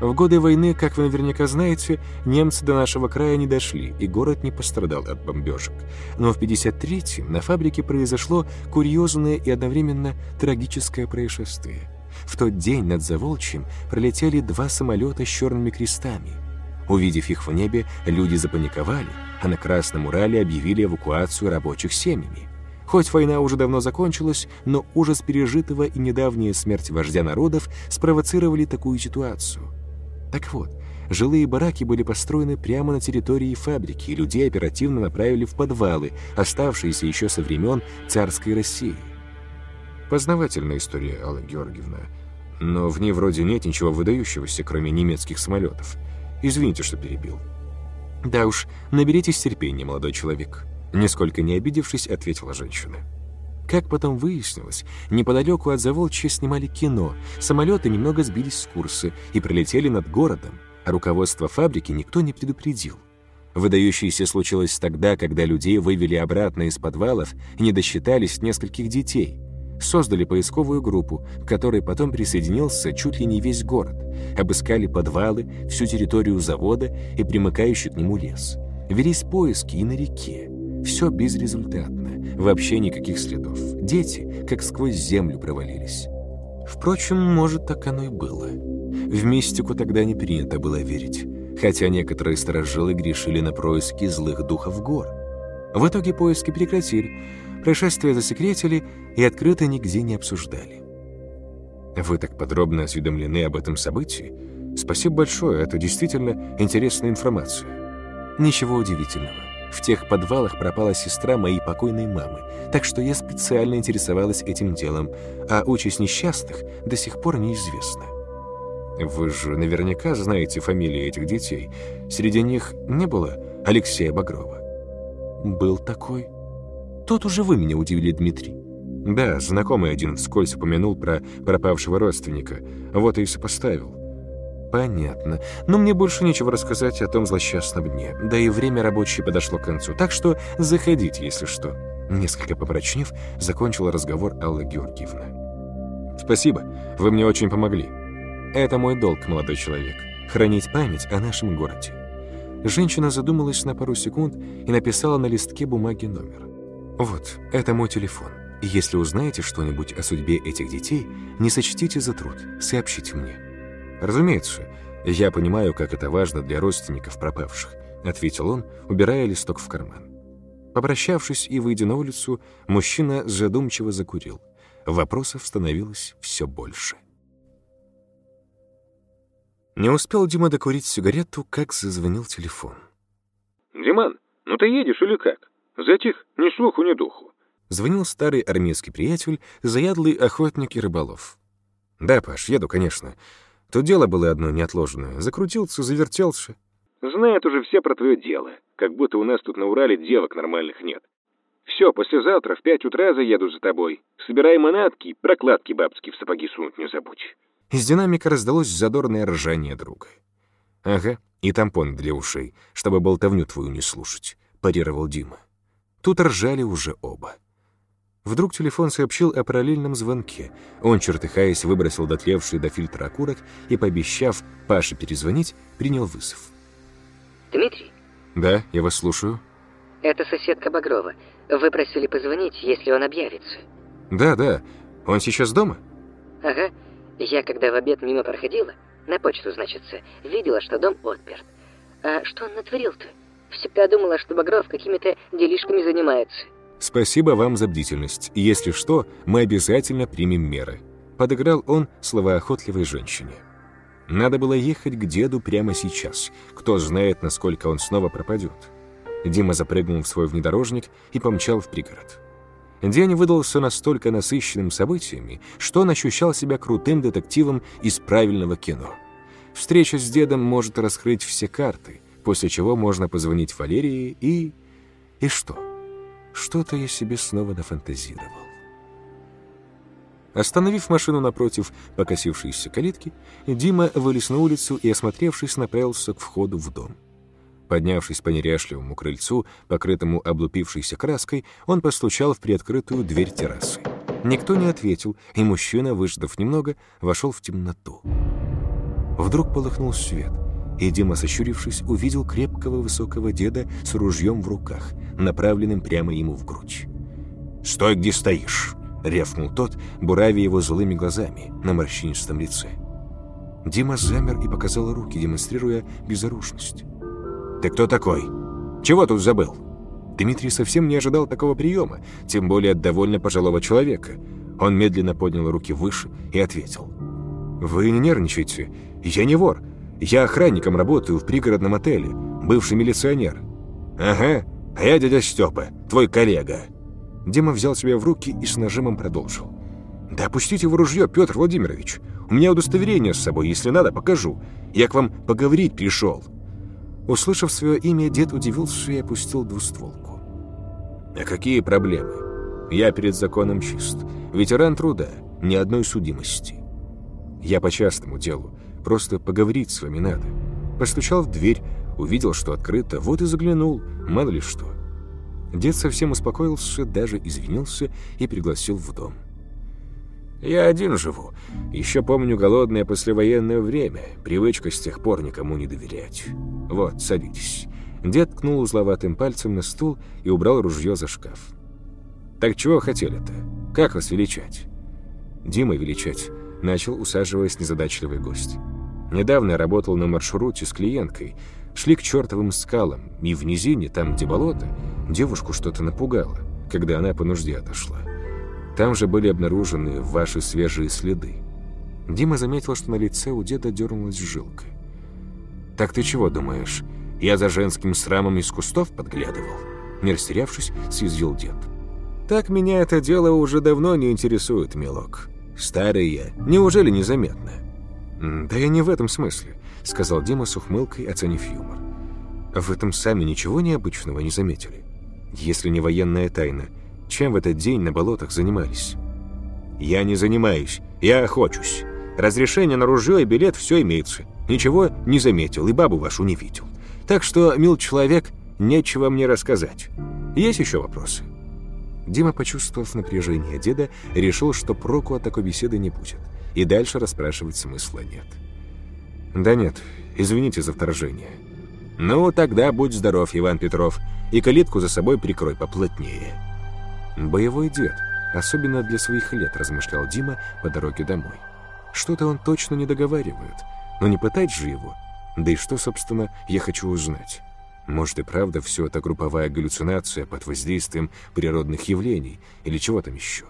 в годы войны, как вы наверняка знаете, немцы до нашего края не дошли, и город не пострадал от бомбежек. Но в 53-м на фабрике произошло курьезное и одновременно трагическое происшествие. В тот день над Заволчьем пролетели два самолета с черными крестами. Увидев их в небе, люди запаниковали, а на Красном Урале объявили эвакуацию рабочих семьями. Хоть война уже давно закончилась, но ужас пережитого и недавняя смерть вождя народов спровоцировали такую ситуацию. Так вот, жилые бараки были построены прямо на территории фабрики, и людей оперативно направили в подвалы, оставшиеся еще со времен царской России. Познавательная история, Алла Георгиевна. Но в ней вроде нет ничего выдающегося, кроме немецких самолетов. Извините, что перебил. Да уж, наберитесь терпения, молодой человек. Нисколько не обидевшись, ответила женщина. Как потом выяснилось, неподалеку от Заволчья снимали кино, самолеты немного сбились с курса и пролетели над городом, а руководство фабрики никто не предупредил. Выдающееся случилось тогда, когда людей вывели обратно из подвалов и не досчитались нескольких детей. Создали поисковую группу, к которой потом присоединился чуть ли не весь город. Обыскали подвалы, всю территорию завода и примыкающий к нему лес. Велись поиски и на реке. Все безрезультатно. Вообще никаких следов. Дети как сквозь землю провалились. Впрочем, может, так оно и было. В мистику тогда не принято было верить, хотя некоторые сторожилы грешили на происки злых духов гор. В итоге поиски прекратили, происшествия засекретили и открыто нигде не обсуждали. Вы так подробно осведомлены об этом событии? Спасибо большое, это действительно интересная информация. Ничего удивительного. В тех подвалах пропала сестра моей покойной мамы, так что я специально интересовалась этим делом, а участь несчастных до сих пор неизвестна. Вы же наверняка знаете фамилии этих детей. Среди них не было Алексея Багрова. Был такой. Тот уже вы меня удивили, Дмитрий. Да, знакомый один вскользь упомянул про пропавшего родственника. Вот и сопоставил. Понятно. Но мне больше нечего рассказать о том злосчастном дне. Да и время рабочее подошло к концу. Так что заходите, если что. Несколько попрочнев, закончила разговор Алла Георгиевна. Спасибо. Вы мне очень помогли. Это мой долг, молодой человек. Хранить память о нашем городе. Женщина задумалась на пару секунд и написала на листке бумаги номер. «Вот, это мой телефон. Если узнаете что-нибудь о судьбе этих детей, не сочтите за труд, сообщите мне». «Разумеется, я понимаю, как это важно для родственников пропавших», ответил он, убирая листок в карман. Попрощавшись и выйдя на улицу, мужчина задумчиво закурил. Вопросов становилось все больше. Не успел Дима докурить сигарету, как зазвонил телефон. «Диман, ну ты едешь или как? Затих, ни слуху, ни духу». Звонил старый армейский приятель, заядлый охотник и рыболов. «Да, Паш, еду, конечно. Тут дело было одно неотложное. Закрутился, завертелся. Знают уже все про твое дело. Как будто у нас тут на Урале девок нормальных нет. Все, послезавтра в пять утра заеду за тобой. Собирай манатки, прокладки бабские в сапоги сунуть не забудь. Из динамика раздалось задорное ржание друга. «Ага, и тампон для ушей, чтобы болтовню твою не слушать», — парировал Дима. Тут ржали уже оба. Вдруг телефон сообщил о параллельном звонке. Он, чертыхаясь, выбросил дотлевший до фильтра окурок и, пообещав Паше перезвонить, принял вызов. «Дмитрий?» «Да, я вас слушаю». «Это соседка Багрова. Вы просили позвонить, если он объявится». «Да, да. Он сейчас дома?» «Ага. Я, когда в обед мимо проходила, на почту, значится, видела, что дом отперт. А что он натворил-то? Всегда думала, что Багров какими-то делишками занимается». Спасибо вам за бдительность. Если что, мы обязательно примем меры. Подыграл он словоохотливой женщине. Надо было ехать к деду прямо сейчас. Кто знает, насколько он снова пропадет. Дима запрыгнул в свой внедорожник и помчал в пригород. День выдался настолько насыщенным событиями, что он ощущал себя крутым детективом из правильного кино. Встреча с дедом может раскрыть все карты, после чего можно позвонить Валерии и... И что? Что-то я себе снова нафантазировал. Остановив машину напротив покосившейся калитки, Дима вылез на улицу и, осмотревшись, направился к входу в дом. Поднявшись по неряшливому крыльцу, покрытому облупившейся краской, он постучал в приоткрытую дверь террасы. Никто не ответил, и мужчина, выждав немного, вошел в темноту. Вдруг полыхнул свет, и Дима, сощурившись, увидел крепкого высокого деда с ружьем в руках, направленным прямо ему в грудь. «Стой, где стоишь!» — рявкнул тот, буравя его злыми глазами на морщинистом лице. Дима замер и показал руки, демонстрируя безоружность. «Ты кто такой? Чего тут забыл?» Дмитрий совсем не ожидал такого приема, тем более от довольно пожилого человека. Он медленно поднял руки выше и ответил. «Вы не нервничайте. Я не вор. Я охранником работаю в пригородном отеле. Бывший милиционер». «Ага, а я дядя Степа, твой коллега». Дима взял себя в руки и с нажимом продолжил. «Да опустите в ружье, Петр Владимирович. У меня удостоверение с собой, если надо, покажу. Я к вам поговорить пришел». Услышав свое имя, дед удивился и опустил двустволку. «А какие проблемы? Я перед законом чист. Ветеран труда, ни одной судимости. Я по частному делу, просто поговорить с вами надо». Постучал в дверь, увидел, что открыто, вот и заглянул, мало ли что. Дед совсем успокоился, даже извинился и пригласил в дом. «Я один живу. Еще помню голодное послевоенное время. Привычка с тех пор никому не доверять. Вот, садитесь». Дед ткнул узловатым пальцем на стул и убрал ружье за шкаф. «Так чего хотели-то? Как вас величать?» «Дима величать», — начал, усаживаясь незадачливый гость. «Недавно я работал на маршруте с клиенткой. Шли к чертовым скалам, и в низине, там, где болото, девушку что-то напугало, когда она по нужде отошла. Там же были обнаружены ваши свежие следы. Дима заметил, что на лице у деда дернулась жилка. «Так ты чего думаешь? Я за женским срамом из кустов подглядывал?» Не растерявшись, съязвил дед. «Так меня это дело уже давно не интересует, милок. Старый я. Неужели незаметно?» «Да я не в этом смысле», — сказал Дима с ухмылкой, оценив юмор. «В этом сами ничего необычного не заметили. Если не военная тайна, чем в этот день на болотах занимались?» «Я не занимаюсь, я охочусь. Разрешение на ружье и билет все имеется. Ничего не заметил и бабу вашу не видел. Так что, мил человек, нечего мне рассказать. Есть еще вопросы?» Дима, почувствовав напряжение деда, решил, что проку от такой беседы не будет, и дальше расспрашивать смысла нет. «Да нет, извините за вторжение». «Ну, тогда будь здоров, Иван Петров, и калитку за собой прикрой поплотнее». «Боевой дед, особенно для своих лет», — размышлял Дима по дороге домой. «Что-то он точно не договаривает, но не пытать же его. Да и что, собственно, я хочу узнать?» Может и правда все это групповая галлюцинация под воздействием природных явлений или чего там еще.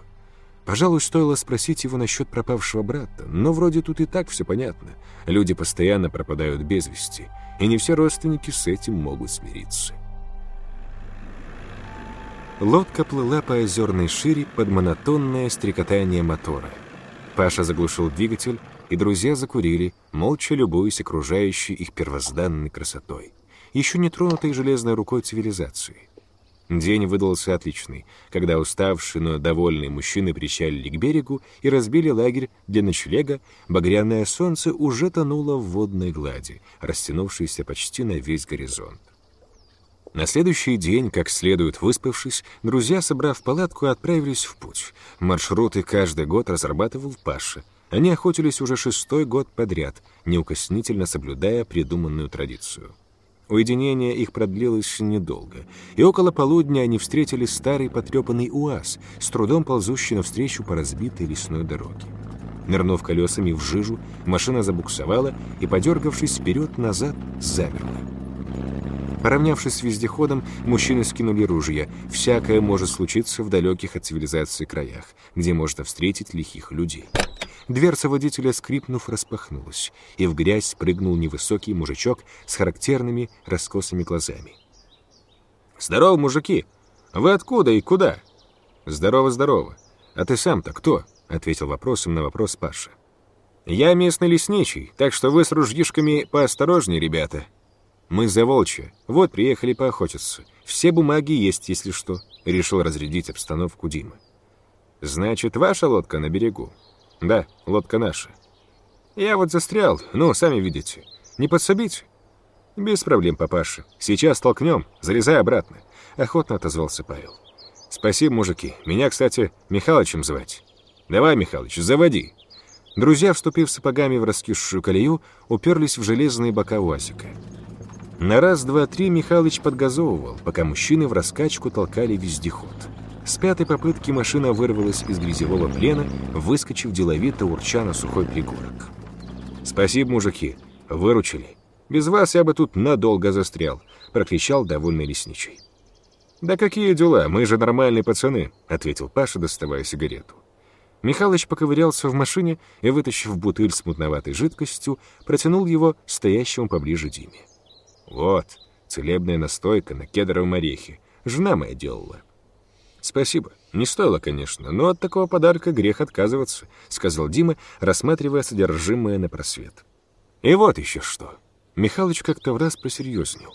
Пожалуй, стоило спросить его насчет пропавшего брата, но вроде тут и так все понятно. Люди постоянно пропадают без вести, и не все родственники с этим могут смириться. Лодка плыла по озерной шире под монотонное стрекотание мотора. Паша заглушил двигатель, и друзья закурили, молча любуясь окружающей их первозданной красотой, еще не тронутой железной рукой цивилизации. День выдался отличный, когда уставшие, но довольные мужчины причалили к берегу и разбили лагерь для ночлега, багряное солнце уже тонуло в водной глади, растянувшейся почти на весь горизонт. На следующий день, как следует выспавшись, друзья, собрав палатку, отправились в путь. Маршруты каждый год разрабатывал Паша. Они охотились уже шестой год подряд, неукоснительно соблюдая придуманную традицию. Уединение их продлилось недолго, и около полудня они встретили старый потрепанный УАЗ, с трудом ползущий навстречу по разбитой лесной дороге. Нырнув колесами в жижу, машина забуксовала и, подергавшись вперед-назад, замерла. Поравнявшись с вездеходом, мужчины скинули ружья. Всякое может случиться в далеких от цивилизации краях, где можно встретить лихих людей. Дверца водителя, скрипнув, распахнулась, и в грязь спрыгнул невысокий мужичок с характерными раскосыми глазами. «Здорово, мужики! Вы откуда и куда?» «Здорово, здорово! А ты сам-то кто?» — ответил вопросом на вопрос Паша. «Я местный лесничий, так что вы с ружьишками поосторожнее, ребята. Мы за Волчье, вот приехали поохотиться. Все бумаги есть, если что», — решил разрядить обстановку Дима. «Значит, ваша лодка на берегу?» «Да, лодка наша». «Я вот застрял, ну, сами видите. Не подсобить?» «Без проблем, папаша. Сейчас толкнем, залезай обратно», — охотно отозвался Павел. «Спасибо, мужики. Меня, кстати, Михалычем звать». «Давай, Михалыч, заводи». Друзья, вступив сапогами в раскисшую колею, уперлись в железные бока УАЗика. На раз, два, три Михалыч подгазовывал, пока мужчины в раскачку толкали вездеход. С пятой попытки машина вырвалась из грязевого плена, выскочив деловито урча на сухой пригорок. «Спасибо, мужики, выручили. Без вас я бы тут надолго застрял», — прокричал довольный лесничий. «Да какие дела, мы же нормальные пацаны», — ответил Паша, доставая сигарету. Михалыч поковырялся в машине и, вытащив бутыль с мутноватой жидкостью, протянул его стоящему поближе Диме. «Вот, целебная настойка на кедровом орехе. Жена моя делала». «Спасибо. Не стоило, конечно, но от такого подарка грех отказываться», — сказал Дима, рассматривая содержимое на просвет. «И вот еще что». Михалыч как-то в раз просерьезнел.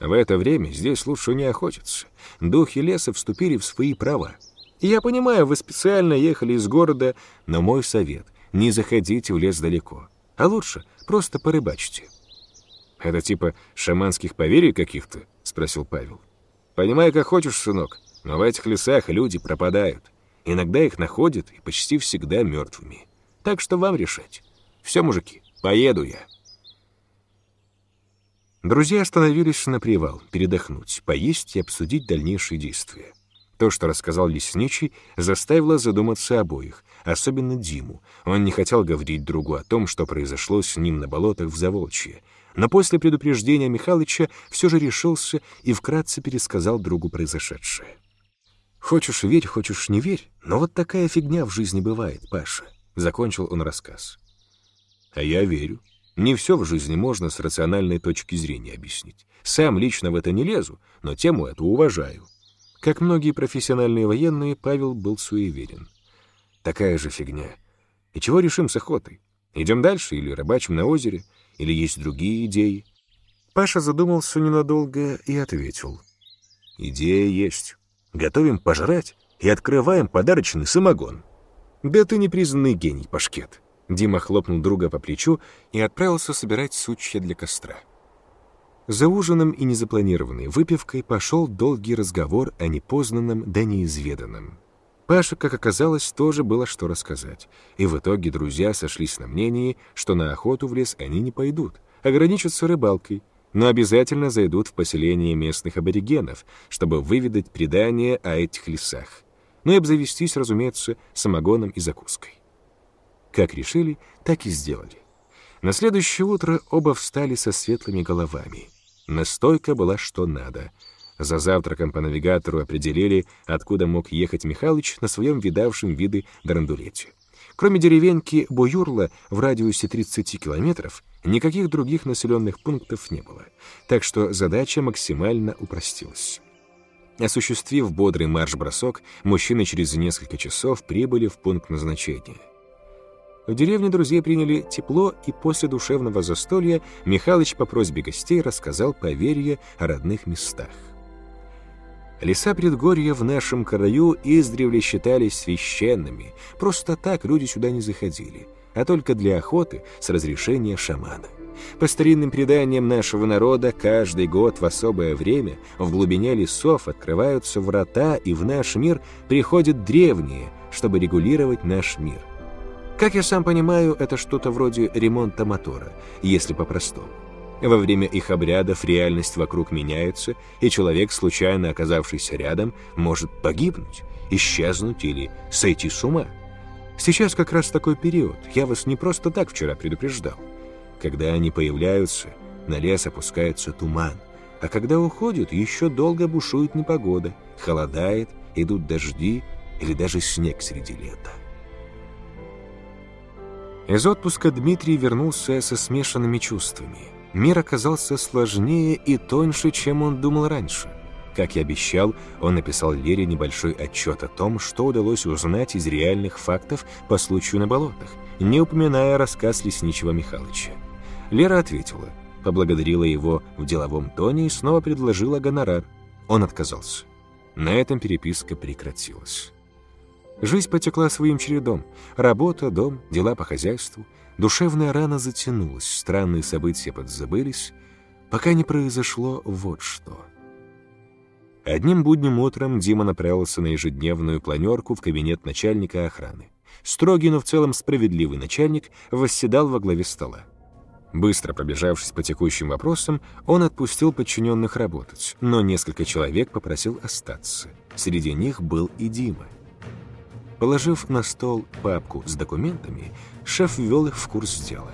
В это время здесь лучше не охотиться. Духи леса вступили в свои права. Я понимаю, вы специально ехали из города, но мой совет — не заходите в лес далеко. А лучше просто порыбачьте. «Это типа шаманских поверий каких-то?» — спросил Павел. «Понимай, как хочешь, сынок, но в этих лесах люди пропадают. Иногда их находят и почти всегда мертвыми. Так что вам решать. Все, мужики, поеду я. Друзья остановились на привал, передохнуть, поесть и обсудить дальнейшие действия. То, что рассказал лесничий, заставило задуматься обоих, особенно Диму. Он не хотел говорить другу о том, что произошло с ним на болотах в Заволчье, но после предупреждения Михалыча все же решился и вкратце пересказал другу произошедшее. «Хочешь верь, хочешь не верь, но вот такая фигня в жизни бывает, Паша», — закончил он рассказ. «А я верю. Не все в жизни можно с рациональной точки зрения объяснить. Сам лично в это не лезу, но тему эту уважаю». Как многие профессиональные военные, Павел был суеверен. «Такая же фигня. И чего решим с охотой? Идем дальше или рыбачим на озере? Или есть другие идеи?» Паша задумался ненадолго и ответил. «Идея есть. Готовим пожрать и открываем подарочный самогон. Да ты непризнанный гений, Пашкет. Дима хлопнул друга по плечу и отправился собирать сучья для костра. За ужином и незапланированной выпивкой пошел долгий разговор о непознанном да неизведанном. Паше, как оказалось, тоже было что рассказать, и в итоге друзья сошлись на мнении, что на охоту в лес они не пойдут, ограничатся рыбалкой, но обязательно зайдут в поселение местных аборигенов, чтобы выведать предания о этих лесах. Ну и обзавестись, разумеется, самогоном и закуской. Как решили, так и сделали. На следующее утро оба встали со светлыми головами. Настойка была что надо. За завтраком по навигатору определили, откуда мог ехать Михалыч на своем видавшем виды драндулете. Кроме деревеньки Буюрла в радиусе 30 километров, никаких других населенных пунктов не было, так что задача максимально упростилась. Осуществив бодрый марш-бросок, мужчины через несколько часов прибыли в пункт назначения. В деревне друзей приняли тепло, и после душевного застолья Михалыч по просьбе гостей рассказал поверье о родных местах. Леса предгорья в нашем краю издревле считались священными. Просто так люди сюда не заходили, а только для охоты с разрешения шамана. По старинным преданиям нашего народа, каждый год в особое время в глубине лесов открываются врата, и в наш мир приходят древние, чтобы регулировать наш мир. Как я сам понимаю, это что-то вроде ремонта мотора, если по-простому. Во время их обрядов реальность вокруг меняется, и человек, случайно оказавшийся рядом, может погибнуть, исчезнуть или сойти с ума. Сейчас как раз такой период, я вас не просто так вчера предупреждал. Когда они появляются, на лес опускается туман, А когда уходят, еще долго бушует непогода, холодает, идут дожди или даже снег среди лета. Из отпуска Дмитрий вернулся со смешанными чувствами. Мир оказался сложнее и тоньше, чем он думал раньше. Как и обещал, он написал Лере небольшой отчет о том, что удалось узнать из реальных фактов по случаю на болотах, не упоминая рассказ Лесничего Михайловича. Лера ответила, поблагодарила его в деловом тоне и снова предложила гонорар. Он отказался. На этом переписка прекратилась. Жизнь потекла своим чередом. Работа, дом, дела по хозяйству. Душевная рана затянулась, странные события подзабылись, пока не произошло вот что. Одним будним утром Дима направился на ежедневную планерку в кабинет начальника охраны. Строгий, но в целом справедливый начальник восседал во главе стола. Быстро пробежавшись по текущим вопросам, он отпустил подчиненных работать, но несколько человек попросил остаться. Среди них был и Дима. Положив на стол папку с документами, шеф ввел их в курс дела.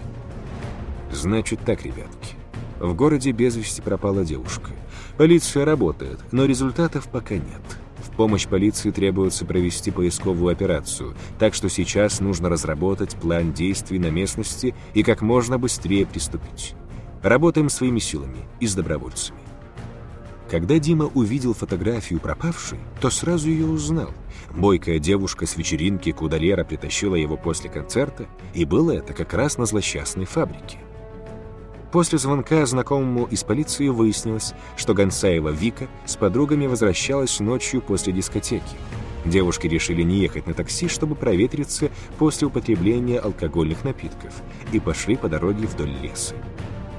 «Значит так, ребятки. В городе без вести пропала девушка. Полиция работает, но результатов пока нет. В помощь полиции требуется провести поисковую операцию, так что сейчас нужно разработать план действий на местности и как можно быстрее приступить. Работаем своими силами и с добровольцами. Когда Дима увидел фотографию пропавшей, то сразу ее узнал. Бойкая девушка с вечеринки, куда Лера притащила его после концерта, и было это как раз на злосчастной фабрике. После звонка знакомому из полиции выяснилось, что Гонсаева Вика с подругами возвращалась ночью после дискотеки. Девушки решили не ехать на такси, чтобы проветриться после употребления алкогольных напитков, и пошли по дороге вдоль леса.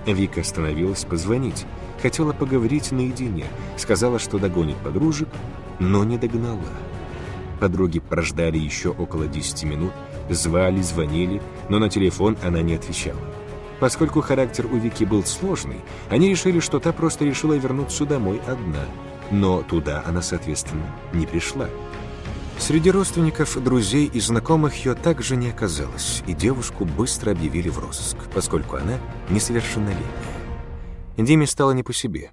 Вика остановилась позвонить, хотела поговорить наедине, сказала, что догонит подружек, но не догнала. Подруги прождали еще около 10 минут, звали, звонили, но на телефон она не отвечала. Поскольку характер у Вики был сложный, они решили, что та просто решила вернуться домой одна. Но туда она, соответственно, не пришла. Среди родственников, друзей и знакомых ее также не оказалось, и девушку быстро объявили в розыск, поскольку она несовершеннолетняя. Диме стало не по себе.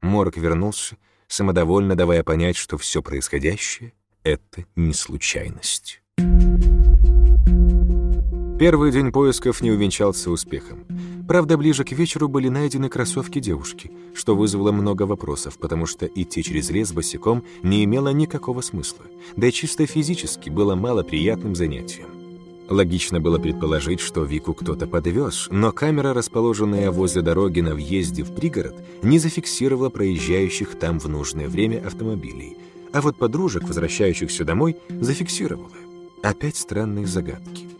Морок вернулся, самодовольно давая понять, что все происходящее — это не случайность. Первый день поисков не увенчался успехом. Правда, ближе к вечеру были найдены кроссовки девушки, что вызвало много вопросов, потому что идти через лес босиком не имело никакого смысла, да и чисто физически было малоприятным занятием. Логично было предположить, что Вику кто-то подвез, но камера, расположенная возле дороги на въезде в пригород, не зафиксировала проезжающих там в нужное время автомобилей, а вот подружек, возвращающихся домой, зафиксировала. Опять странные загадки.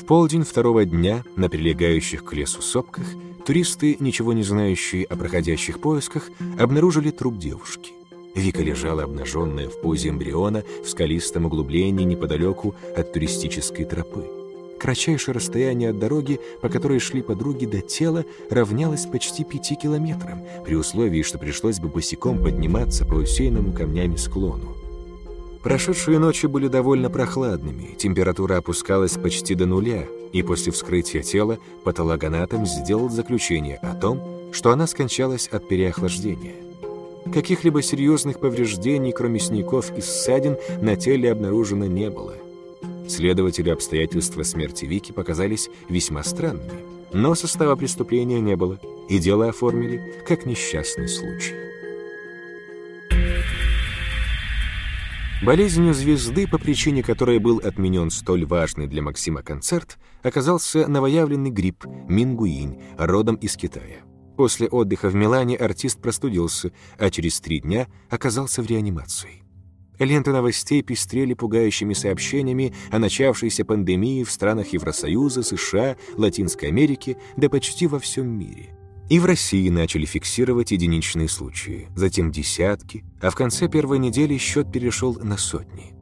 В полдень второго дня на прилегающих к лесу сопках туристы, ничего не знающие о проходящих поисках, обнаружили труп девушки. Вика лежала обнаженная в позе эмбриона в скалистом углублении неподалеку от туристической тропы. Кратчайшее расстояние от дороги, по которой шли подруги до тела, равнялось почти пяти километрам, при условии, что пришлось бы босиком подниматься по усеянному камнями склону. Прошедшие ночи были довольно прохладными, температура опускалась почти до нуля, и после вскрытия тела патологоанатом сделал заключение о том, что она скончалась от переохлаждения. Каких-либо серьезных повреждений, кроме синяков и ссадин, на теле обнаружено не было. Следователи обстоятельства смерти Вики показались весьма странными, но состава преступления не было, и дело оформили как несчастный случай. Болезнью звезды, по причине которой был отменен столь важный для Максима концерт, оказался новоявленный грипп Мингуинь, родом из Китая. После отдыха в Милане артист простудился, а через три дня оказался в реанимации. Ленты новостей пестрели пугающими сообщениями о начавшейся пандемии в странах Евросоюза, США, Латинской Америки, да почти во всем мире – и в России начали фиксировать единичные случаи, затем десятки, а в конце первой недели счет перешел на сотни.